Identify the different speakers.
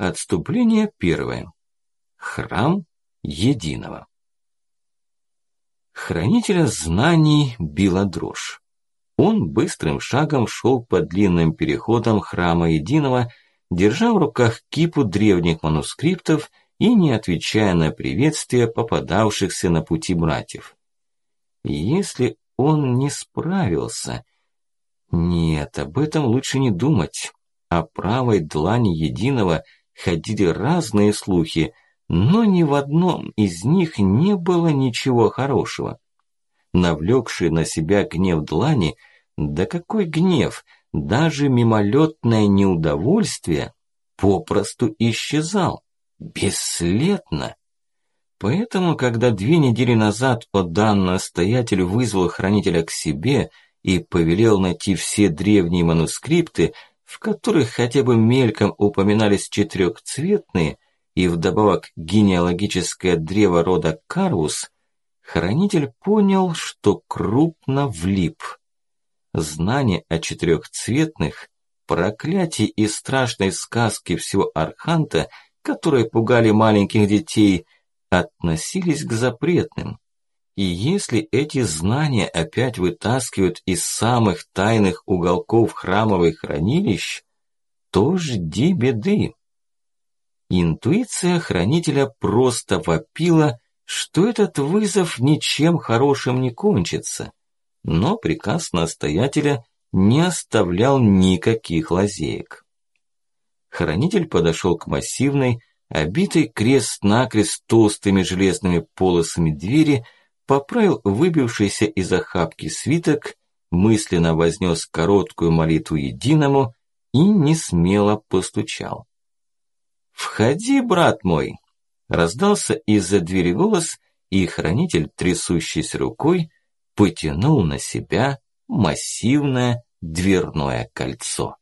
Speaker 1: Отступление первое. Храм единого. Хранителя знаний била. Он быстрым шагом шел по длинным переходам храма единого, держа в руках кипу древних манускриптов и не отвечая на приветствия попадавшихся на пути братьев. Если он не справился... Нет, об этом лучше не думать. О правой длани единого ходили разные слухи, но ни в одном из них не было ничего хорошего. Навлекший на себя гнев длани, да какой гнев, даже мимолетное неудовольствие попросту исчезал, бесследно. Поэтому, когда две недели назад Одан настоятель вызвал хранителя к себе и повелел найти все древние манускрипты, в которых хотя бы мельком упоминались четырехцветные и вдобавок генеалогическое древо рода Карвус, хранитель понял, что крупно влип. Знание о четырехцветных, проклятие и страшной сказки всего Арханта, которые пугали маленьких детей, относились к запретным. И если эти знания опять вытаскивают из самых тайных уголков храмовых хранилищ, то жди беды. Интуиция хранителя просто вопила, что этот вызов ничем хорошим не кончится. Но приказ настоятеля не оставлял никаких лазеек. Хранитель подошел к массивной, обитой крест-накрест толстыми железными полосами двери, поправил выбившийся из охапки свиток, мысленно вознес короткую молитву единому и не смело постучал. «Входи, брат мой!» Раздался из-за двери голос, и хранитель, трясущейся рукой, потянул на себя массивное дверное кольцо.